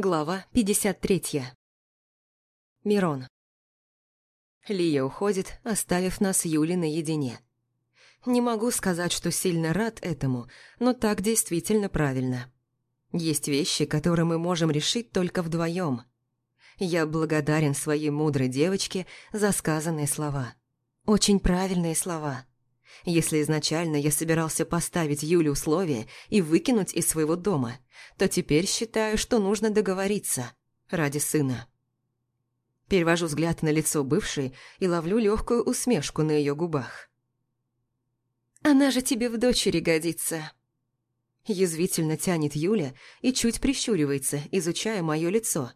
Глава 53. Мирон. Лия уходит, оставив нас Юлей наедине. Не могу сказать, что сильно рад этому, но так действительно правильно. Есть вещи, которые мы можем решить только вдвоем. Я благодарен своей мудрой девочке за сказанные слова. Очень правильные слова. Если изначально я собирался поставить Юле условия и выкинуть из своего дома, то теперь считаю, что нужно договориться ради сына. Перевожу взгляд на лицо бывшей и ловлю легкую усмешку на ее губах. «Она же тебе в дочери годится!» Язвительно тянет Юля и чуть прищуривается, изучая мое лицо.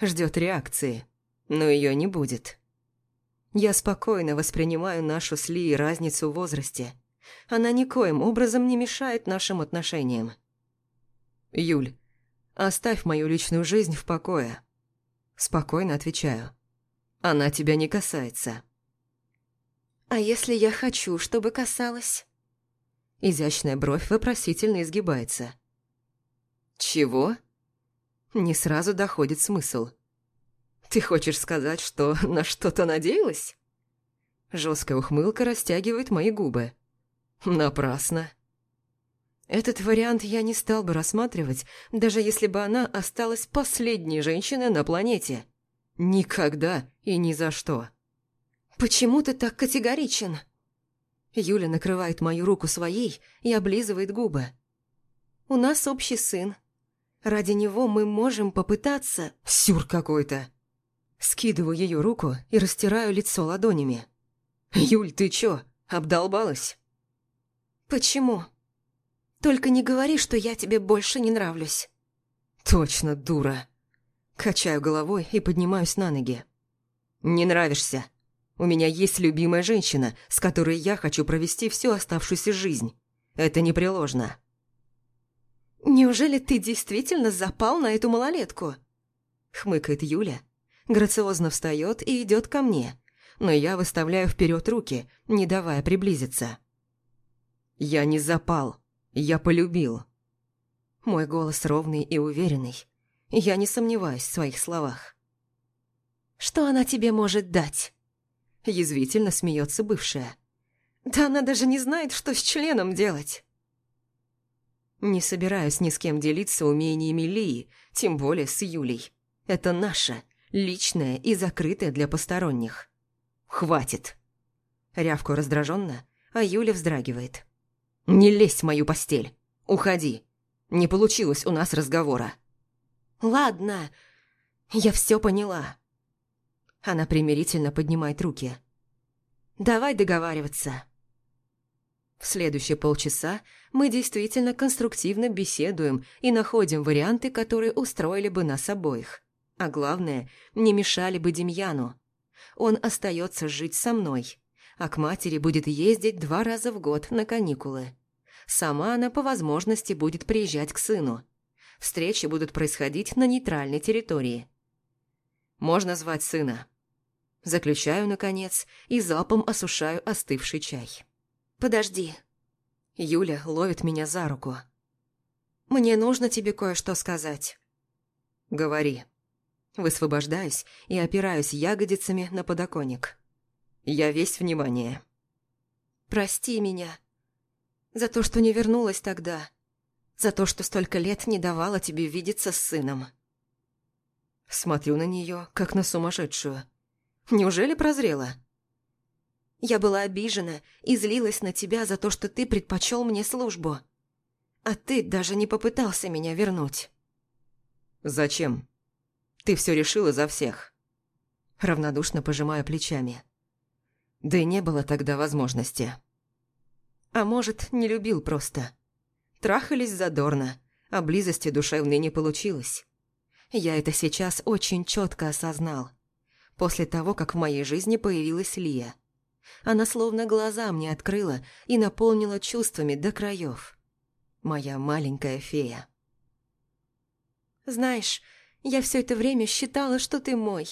Ждет реакции, но ее не будет. Я спокойно воспринимаю нашу с Ли разницу в возрасте. Она никоим образом не мешает нашим отношениям. «Юль, оставь мою личную жизнь в покое». Спокойно отвечаю. «Она тебя не касается». «А если я хочу, чтобы касалась?» Изящная бровь вопросительно изгибается. «Чего?» Не сразу доходит смысл. «Ты хочешь сказать, что на что-то надеялась?» Жесткая ухмылка растягивает мои губы. «Напрасно». Этот вариант я не стал бы рассматривать, даже если бы она осталась последней женщиной на планете. Никогда и ни за что. «Почему ты так категоричен?» Юля накрывает мою руку своей и облизывает губы. «У нас общий сын. Ради него мы можем попытаться...» «Сюр какой-то!» Скидываю ее руку и растираю лицо ладонями. «Юль, ты чё, обдолбалась?» «Почему? Только не говори, что я тебе больше не нравлюсь». «Точно, дура!» Качаю головой и поднимаюсь на ноги. «Не нравишься. У меня есть любимая женщина, с которой я хочу провести всю оставшуюся жизнь. Это непреложно». «Неужели ты действительно запал на эту малолетку?» Хмыкает Юля, грациозно встает и идет ко мне, но я выставляю вперед руки, не давая приблизиться. «Я не запал, я полюбил». Мой голос ровный и уверенный. Я не сомневаюсь в своих словах. «Что она тебе может дать?» Язвительно смеется бывшая. «Да она даже не знает, что с членом делать». Не собираюсь ни с кем делиться умениями Лии, тем более с Юлей. Это наше, личное и закрытое для посторонних. Хватит. Рявку раздраженно, а Юля вздрагивает. «Не лезь в мою постель. Уходи. Не получилось у нас разговора». «Ладно, я все поняла». Она примирительно поднимает руки. «Давай договариваться». В следующие полчаса мы действительно конструктивно беседуем и находим варианты, которые устроили бы нас обоих. А главное, не мешали бы Демьяну. Он остается жить со мной, а к матери будет ездить два раза в год на каникулы. Сама она по возможности будет приезжать к сыну. Встречи будут происходить на нейтральной территории. Можно звать сына. Заключаю, наконец, и залпом осушаю остывший чай. «Подожди». Юля ловит меня за руку. «Мне нужно тебе кое-что сказать». «Говори». Высвобождаюсь и опираюсь ягодицами на подоконник. Я весь внимание. «Прости меня. За то, что не вернулась тогда. За то, что столько лет не давала тебе видеться с сыном». Смотрю на нее, как на сумасшедшую. Неужели прозрела? Я была обижена и злилась на тебя за то, что ты предпочел мне службу. А ты даже не попытался меня вернуть. Зачем? Ты все решила за всех. Равнодушно пожимая плечами. Да и не было тогда возможности. А может, не любил просто. Трахались задорно, а близости душевной не получилось. Я это сейчас очень четко осознал. После того, как в моей жизни появилась Лия. Она словно глаза мне открыла и наполнила чувствами до краев. Моя маленькая фея. Знаешь, я все это время считала, что ты мой,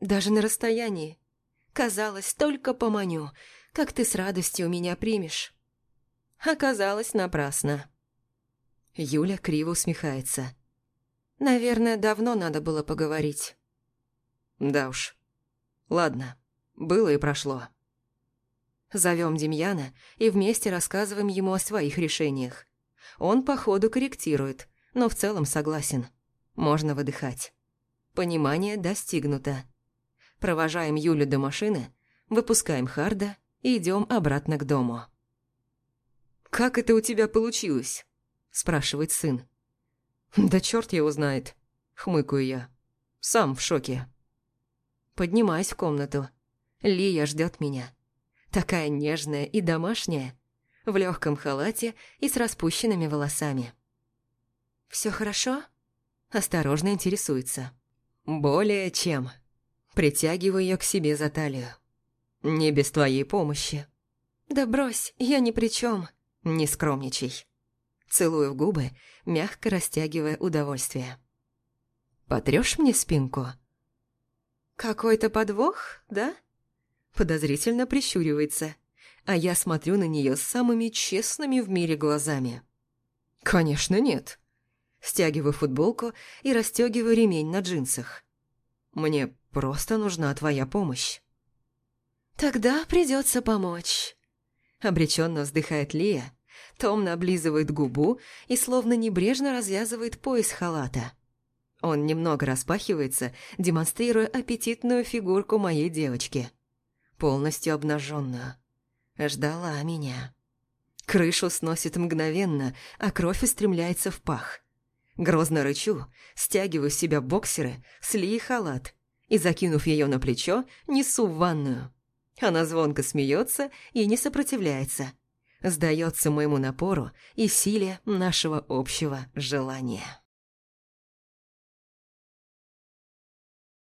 даже на расстоянии. Казалось, только поманю, как ты с радостью меня примешь. Оказалось, напрасно. Юля криво усмехается. Наверное, давно надо было поговорить. Да уж. Ладно, было и прошло. Зовем Демьяна и вместе рассказываем ему о своих решениях. Он по ходу корректирует, но в целом согласен. Можно выдыхать. Понимание достигнуто. Провожаем Юлю до машины, выпускаем Харда и идем обратно к дому. «Как это у тебя получилось?» – спрашивает сын. «Да черт его знает», – хмыкаю я. «Сам в шоке». Поднимаюсь в комнату. Лия ждет меня. Такая нежная и домашняя, в легком халате и с распущенными волосами. «Все хорошо?» Осторожно интересуется. «Более чем». Притягиваю ее к себе за талию. «Не без твоей помощи». «Да брось, я ни при чем. Не скромничай». Целую в губы, мягко растягивая удовольствие. «Потрёшь мне спинку?» «Какой-то подвох, да?» Подозрительно прищуривается, а я смотрю на нее самыми честными в мире глазами. «Конечно нет». Стягиваю футболку и расстегиваю ремень на джинсах. «Мне просто нужна твоя помощь». «Тогда придется помочь», — обреченно вздыхает Лия, томно облизывает губу и словно небрежно развязывает пояс халата. Он немного распахивается, демонстрируя аппетитную фигурку моей девочки. Полностью обнаженную. Ждала меня. Крышу сносит мгновенно, а кровь устремляется в пах. Грозно рычу, стягиваю с себя боксеры, сли халат и, закинув ее на плечо, несу в ванную. Она звонко смеется и не сопротивляется. Сдается моему напору и силе нашего общего желания.